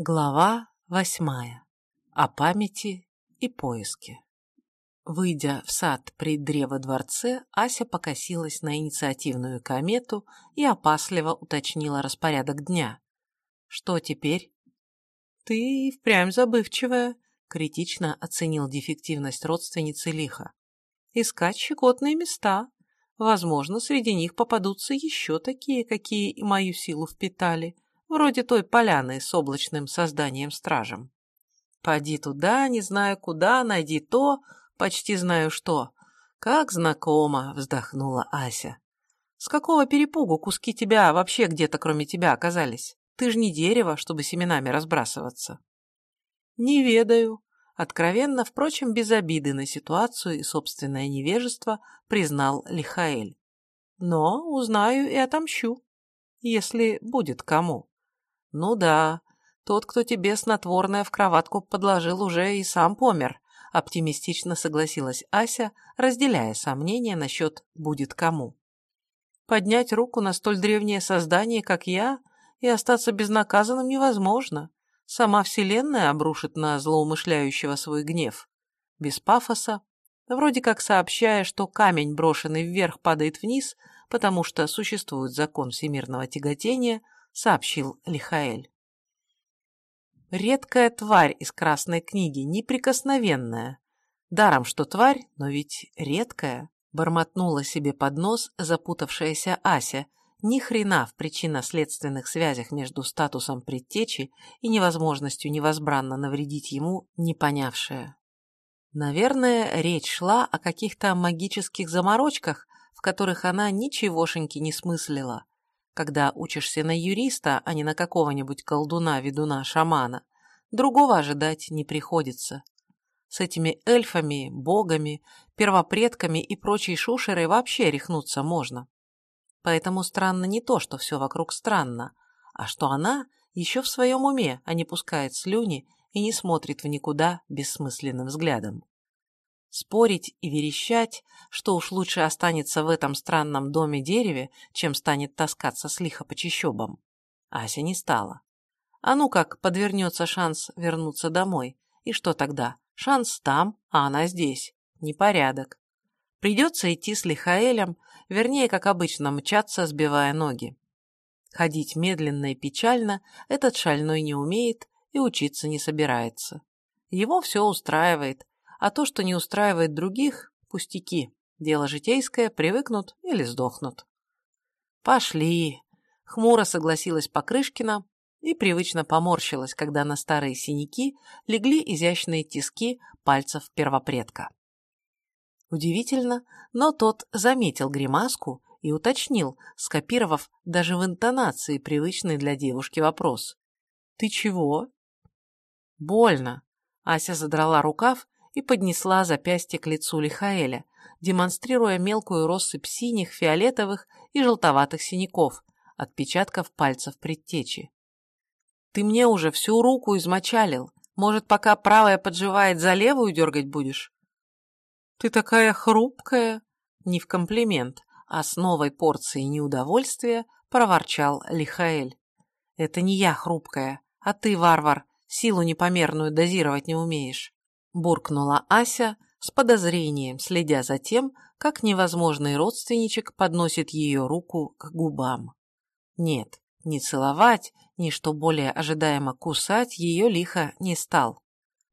Глава восьмая. О памяти и поиске. Выйдя в сад при древодворце, Ася покосилась на инициативную комету и опасливо уточнила распорядок дня. «Что теперь?» «Ты впрямь забывчивая», — критично оценил дефективность родственницы лихо. «Искать щекотные места. Возможно, среди них попадутся еще такие, какие и мою силу впитали» вроде той поляны с облачным созданием-стражем. Поди туда, не знаю куда, найди то, почти знаю что. Как знакомо, вздохнула Ася. С какого перепугу куски тебя вообще где-то кроме тебя оказались? Ты же не дерево, чтобы семенами разбрасываться. Не ведаю. Откровенно, впрочем, без обиды на ситуацию и собственное невежество признал Лихаэль. Но узнаю и отомщу, если будет кому. «Ну да, тот, кто тебе снотворное в кроватку подложил, уже и сам помер», оптимистично согласилась Ася, разделяя сомнения насчет «будет кому». «Поднять руку на столь древнее создание, как я, и остаться безнаказанным невозможно. Сама Вселенная обрушит на злоумышляющего свой гнев. Без пафоса, вроде как сообщая, что камень, брошенный вверх, падает вниз, потому что существует закон всемирного тяготения – сообщил Лихаэль. Редкая тварь из красной книги, неприкосновенная. Даром, что тварь, но ведь редкая, бормотнула себе под нос запутавшаяся Ася, ни хрена в причинно-следственных связях между статусом предтечи и невозможностью невозбранно навредить ему, не понявшая. Наверное, речь шла о каких-то магических заморочках, в которых она ничегошеньки не смыслила, когда учишься на юриста, а не на какого-нибудь колдуна, ведуна, шамана, другого ожидать не приходится. С этими эльфами, богами, первопредками и прочей шушерой вообще рехнуться можно. Поэтому странно не то, что все вокруг странно, а что она еще в своем уме, а не пускает слюни и не смотрит в никуда бессмысленным взглядом. Спорить и верещать, что уж лучше останется в этом странном доме-дереве, чем станет таскаться с лихо по чащобам. Ася не стала. А ну как, подвернется шанс вернуться домой. И что тогда? Шанс там, а она здесь. Непорядок. Придется идти с Лихаэлем, вернее, как обычно, мчаться, сбивая ноги. Ходить медленно и печально этот шальной не умеет и учиться не собирается. Его все устраивает, а то, что не устраивает других, пустяки. Дело житейское, привыкнут или сдохнут. «Пошли!» — хмуро согласилась Покрышкина и привычно поморщилась, когда на старые синяки легли изящные тиски пальцев первопредка. Удивительно, но тот заметил гримаску и уточнил, скопировав даже в интонации привычный для девушки вопрос. «Ты чего?» «Больно!» Ася задрала рукав и поднесла запястье к лицу Лихаэля, демонстрируя мелкую россыпь синих, фиолетовых и желтоватых синяков, отпечатков пальцев предтечи. «Ты мне уже всю руку измочалил. Может, пока правая подживает, за левую дергать будешь?» «Ты такая хрупкая!» Не в комплимент, а с новой порцией неудовольствия проворчал Лихаэль. «Это не я хрупкая, а ты, варвар, силу непомерную дозировать не умеешь буркнула Ася с подозрением, следя за тем, как невозможный родственничек подносит ее руку к губам. Нет, ни целовать, ни, что более ожидаемо, кусать ее лихо не стал.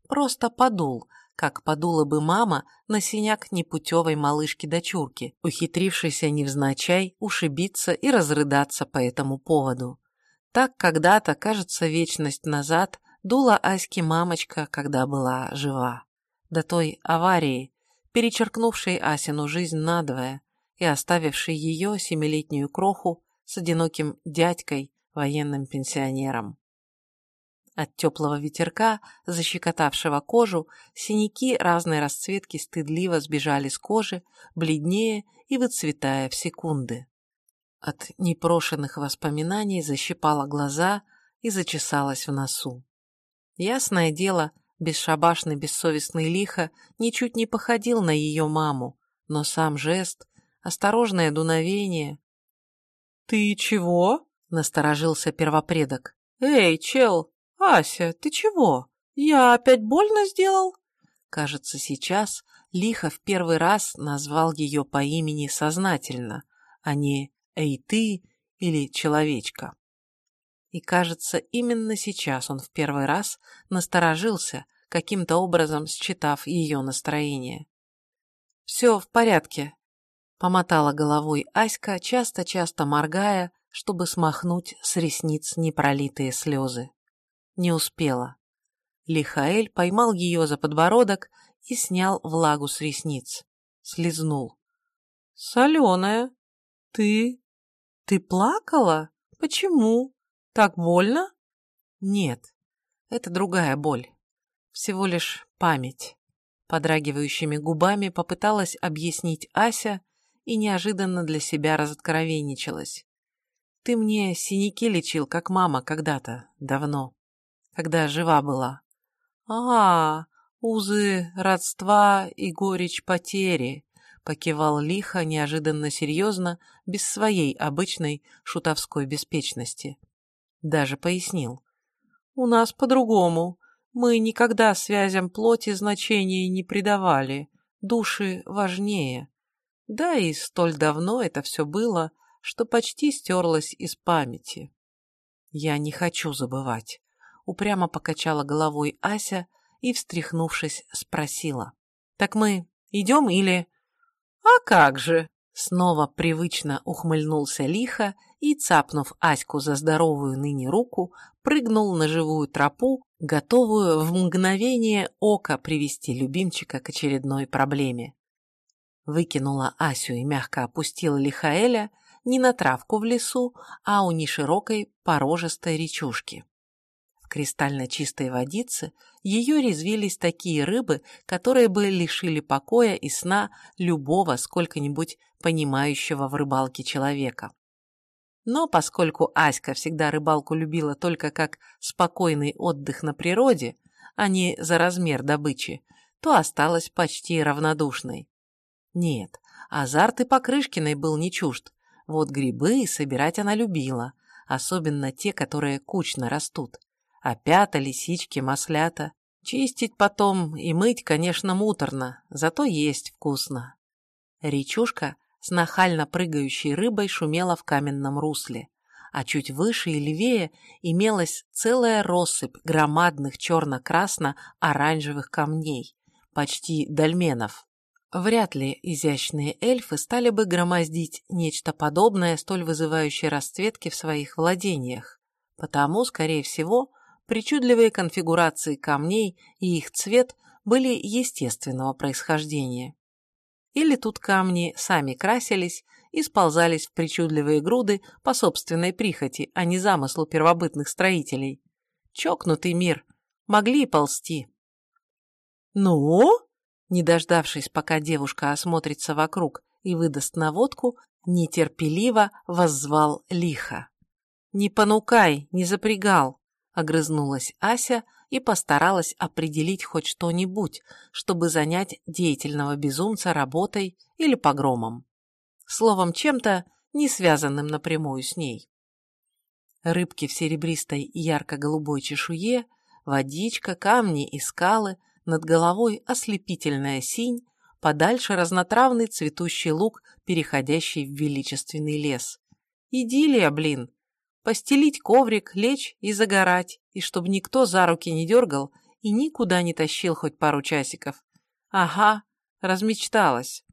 Просто подул, как подула бы мама на синяк непутевой малышки-дочурки, ухитрившейся невзначай ушибиться и разрыдаться по этому поводу. Так когда-то, кажется, вечность назад дула Аське мамочка, когда была жива. До той аварии, перечеркнувшей Асину жизнь надвое и оставившей ее, семилетнюю кроху, с одиноким дядькой, военным пенсионером. От теплого ветерка, защекотавшего кожу, синяки разной расцветки стыдливо сбежали с кожи, бледнее и выцветая в секунды. От непрошенных воспоминаний защипала глаза и зачесалась в носу. Ясное дело, бесшабашный, бессовестный лихо ничуть не походил на ее маму, но сам жест, осторожное дуновение... «Ты чего?» — насторожился первопредок. «Эй, чел, «Ася, ты чего? Я опять больно сделал?» Кажется, сейчас Лихо в первый раз назвал ее по имени сознательно, а не «Эй ты» или «Человечка». И, кажется, именно сейчас он в первый раз насторожился, каким-то образом считав ее настроение. «Все в порядке», — помотала головой Аська, часто-часто моргая, чтобы смахнуть с ресниц непролитые слезы. Не успела. Лихаэль поймал ее за подбородок и снял влагу с ресниц. Слизнул. «Соленая. Ты... ты плакала? Почему? Так больно?» «Нет, это другая боль. Всего лишь память». Подрагивающими губами попыталась объяснить Ася и неожиданно для себя разоткровенничалась. «Ты мне синяки лечил, как мама когда-то, давно, когда жива была». «А, узы родства и горечь потери», — покивал лихо, неожиданно серьезно, без своей обычной шутовской беспечности. Даже пояснил. «У нас по-другому. Мы никогда связям плоти значения не придавали. Души важнее. Да и столь давно это все было, что почти стерлось из памяти. Я не хочу забывать. Упрямо покачала головой Ася и, встряхнувшись, спросила. «Так мы идем или...» «А как же!» Снова привычно ухмыльнулся лихо и, цапнув Аську за здоровую ныне руку, прыгнул на живую тропу, готовую в мгновение ока привести любимчика к очередной проблеме. Выкинула Асю и мягко опустила Лихаэля не на травку в лесу, а у неширокой порожистой речушки. В кристально чистой водице ее резвились такие рыбы, которые бы лишили покоя и сна любого сколько-нибудь понимающего в рыбалке человека. Но поскольку Аська всегда рыбалку любила только как спокойный отдых на природе, а не за размер добычи, то осталась почти равнодушной. Нет, азарт и Покрышкиной был не чужд. Вот грибы собирать она любила, особенно те, которые кучно растут опята, лисички, маслята. Чистить потом и мыть, конечно, муторно, зато есть вкусно. Речушка с нахально прыгающей рыбой шумела в каменном русле, а чуть выше и левее имелась целая россыпь громадных черно-красно-оранжевых камней, почти дольменов. Вряд ли изящные эльфы стали бы громоздить нечто подобное столь вызывающей расцветки в своих владениях, потому, скорее всего, Причудливые конфигурации камней и их цвет были естественного происхождения. Или тут камни сами красились и сползались в причудливые груды по собственной прихоти, а не замыслу первобытных строителей. Чокнутый мир. Могли ползти. «Ну?» Не дождавшись, пока девушка осмотрится вокруг и выдаст наводку, нетерпеливо воззвал лихо. «Не понукай, не запрягал!» Огрызнулась Ася и постаралась определить хоть что-нибудь, чтобы занять деятельного безумца работой или погромом. Словом, чем-то, не связанным напрямую с ней. Рыбки в серебристой и ярко-голубой чешуе, водичка, камни и скалы, над головой ослепительная синь, подальше разнотравный цветущий луг, переходящий в величественный лес. Идиллия, блин! Постелить коврик, лечь и загорать, и чтобы никто за руки не дергал и никуда не тащил хоть пару часиков. Ага, размечталась.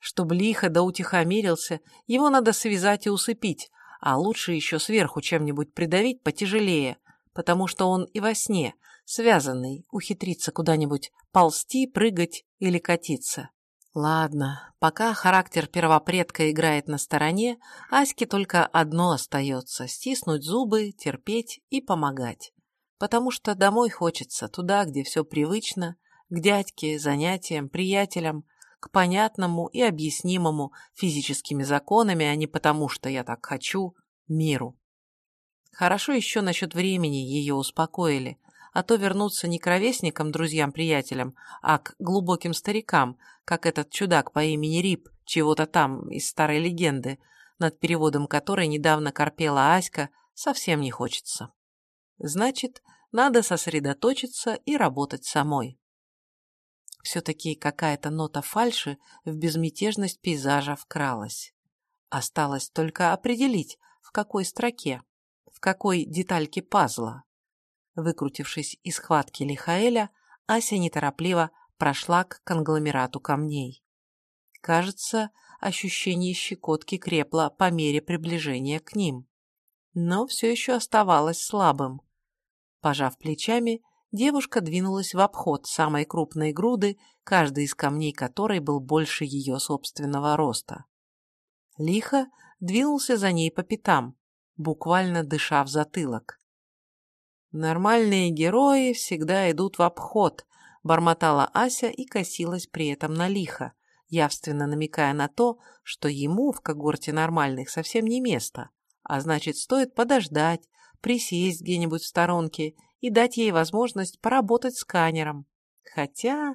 Чтобы лихо да утихомирился, его надо связать и усыпить, а лучше еще сверху чем-нибудь придавить потяжелее, потому что он и во сне, связанный, ухитрится куда-нибудь ползти, прыгать или катиться. Ладно, пока характер первопредка играет на стороне, Аське только одно остается – стиснуть зубы, терпеть и помогать. Потому что домой хочется, туда, где все привычно, к дядьке, занятиям, приятелям, к понятному и объяснимому физическими законами, а не потому, что я так хочу, миру. Хорошо еще насчет времени ее успокоили – а то вернуться не к ровесникам, друзьям-приятелям, а к глубоким старикам, как этот чудак по имени Рип, чего-то там из старой легенды, над переводом которой недавно корпела Аська, совсем не хочется. Значит, надо сосредоточиться и работать самой. Все-таки какая-то нота фальши в безмятежность пейзажа вкралась. Осталось только определить, в какой строке, в какой детальке пазла. Выкрутившись из схватки Лихаэля, Ася неторопливо прошла к конгломерату камней. Кажется, ощущение щекотки крепло по мере приближения к ним. Но все еще оставалось слабым. Пожав плечами, девушка двинулась в обход самой крупной груды, каждый из камней которой был больше ее собственного роста. Лихо двинулся за ней по пятам, буквально дыша в затылок. «Нормальные герои всегда идут в обход», — бормотала Ася и косилась при этом на лихо, явственно намекая на то, что ему в когорте нормальных совсем не место, а значит, стоит подождать, присесть где-нибудь в сторонке и дать ей возможность поработать сканером. Хотя,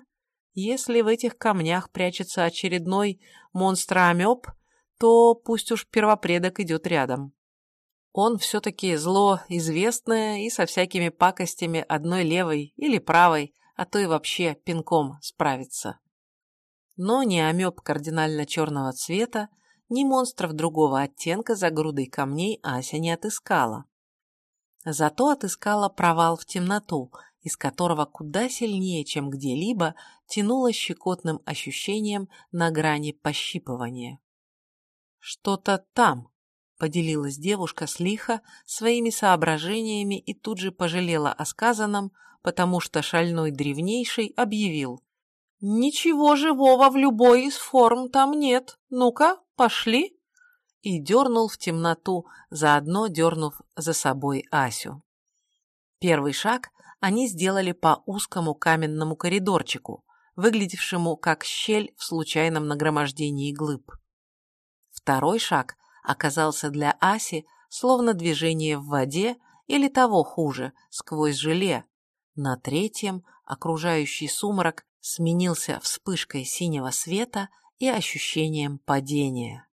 если в этих камнях прячется очередной монстр-амеб, то пусть уж первопредок идет рядом. Он все-таки зло известное и со всякими пакостями одной левой или правой, а то и вообще пинком справится. Но ни амеб кардинально черного цвета, ни монстров другого оттенка за грудой камней Ася не отыскала. Зато отыскала провал в темноту, из которого куда сильнее, чем где-либо, тянуло щекотным ощущением на грани пощипывания. «Что-то там», — поделилась девушка с лихо своими соображениями и тут же пожалела о сказанном, потому что шальной древнейший объявил. «Ничего живого в любой из форм там нет. Ну-ка, пошли!» И дернул в темноту, заодно дернув за собой Асю. Первый шаг они сделали по узкому каменному коридорчику, выглядевшему как щель в случайном нагромождении глыб. Второй шаг оказался для Аси словно движение в воде или того хуже, сквозь желе. На третьем окружающий сумрак сменился вспышкой синего света и ощущением падения.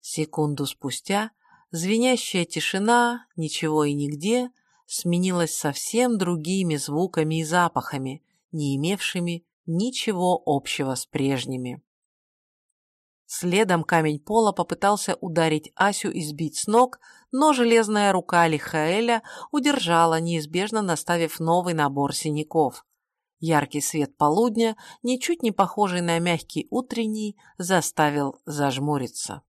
Секунду спустя звенящая тишина, ничего и нигде, сменилась совсем другими звуками и запахами, не имевшими ничего общего с прежними. Следом камень пола попытался ударить Асю и сбить с ног, но железная рука Лихаэля удержала, неизбежно наставив новый набор синяков. Яркий свет полудня, ничуть не похожий на мягкий утренний, заставил зажмуриться.